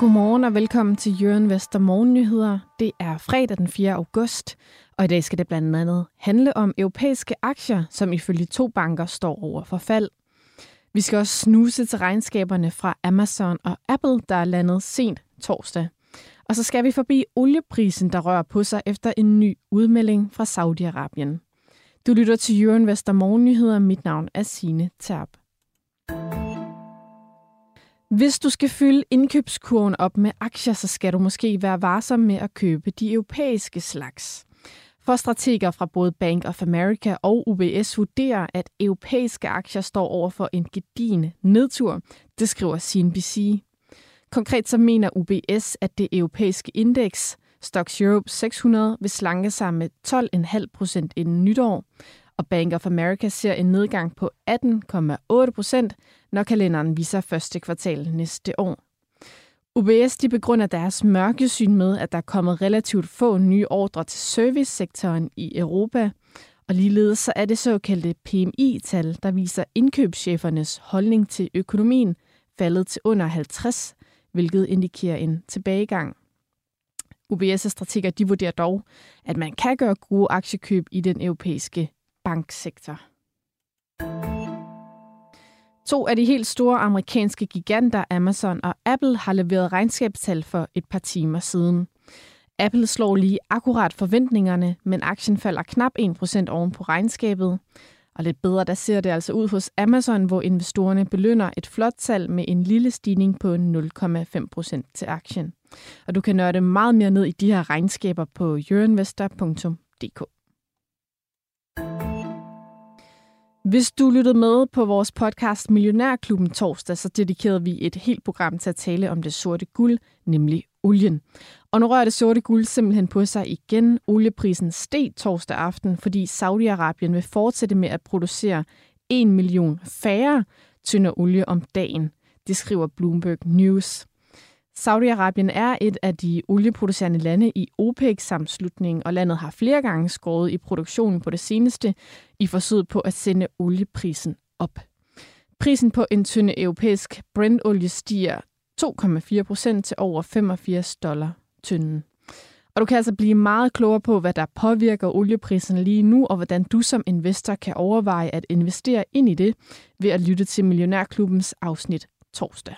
Godmorgen og velkommen til Jørgen Vester Morgennyheder. Det er fredag den 4. august, og i dag skal det blandt andet handle om europæiske aktier, som ifølge to banker står over for fald. Vi skal også snuse til regnskaberne fra Amazon og Apple, der er landet sent torsdag. Og så skal vi forbi olieprisen, der rører på sig efter en ny udmelding fra Saudi-Arabien. Du lytter til Jørgen Vester Morgennyheder. Mit navn er Sine Terp. Hvis du skal fylde indkøbskurven op med aktier, så skal du måske være varsom med at købe de europæiske slags. For strateger fra både Bank of America og UBS vurderer, at europæiske aktier står over for en gedigen nedtur, det skriver CNBC. Konkret så mener UBS, at det europæiske indeks, Stocks Europe 600, vil slanke sig med 12,5 procent inden nytår, og Bank of America ser en nedgang på 18,8 procent, når kalenderen viser første kvartal næste år. UBS de begrunder deres mørkesyn med, at der er kommet relativt få nye ordre til servicesektoren i Europa, og ligeledes så er det såkaldte PMI-tal, der viser indkøbschefernes holdning til økonomien, faldet til under 50, hvilket indikerer en tilbagegang. UBS' strateger de vurderer dog, at man kan gøre gode aktiekøb i den europæiske banksektor. To af de helt store amerikanske giganter, Amazon og Apple, har leveret regnskabstal for et par timer siden. Apple slår lige akkurat forventningerne, men aktien falder knap 1% oven på regnskabet. Og lidt bedre, der ser det altså ud hos Amazon, hvor investorerne belønner et flot tal med en lille stigning på 0,5% til aktien. Og du kan nørde meget mere ned i de her regnskaber på euroinvestor.dk. Hvis du lyttede med på vores podcast Millionærklubben torsdag, så dedikerede vi et helt program til at tale om det sorte guld, nemlig olien. Og nu rører det sorte guld simpelthen på sig igen. Olieprisen steg torsdag aften, fordi Saudi-Arabien vil fortsætte med at producere 1 million færre tynder olie om dagen. Det skriver Bloomberg News. Saudi-Arabien er et af de olieproducerende lande i OPEC-samslutningen, og landet har flere gange skåret i produktionen på det seneste i forsøget på at sende olieprisen op. Prisen på en tynde europæisk Brent-olie stiger 2,4 procent til over 85 dollar tynden. Og du kan altså blive meget klogere på, hvad der påvirker olieprisen lige nu, og hvordan du som investor kan overveje at investere ind i det ved at lytte til Millionærklubbens afsnit torsdag.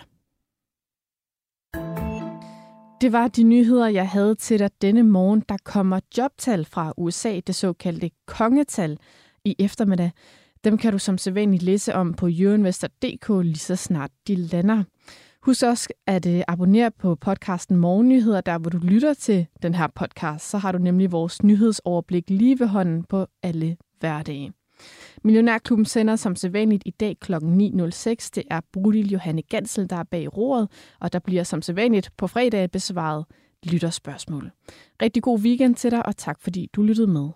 Det var de nyheder, jeg havde til dig denne morgen. Der kommer jobtal fra USA, det såkaldte kongetal, i eftermiddag. Dem kan du som sædvanligt læse om på euroinvestor.dk lige så snart de lander. Husk også at øh, abonnere på podcasten Morgennyheder, der hvor du lytter til den her podcast. Så har du nemlig vores nyhedsoverblik lige ved hånden på alle hverdage. Millionærklubben sender som sædvanligt i dag kl. 9.06. Det er Brudil Johanne Gansel, der er bag roret, og der bliver som sædvanligt på fredag besvaret lytterspørgsmål. Rigtig god weekend til dig, og tak fordi du lyttede med.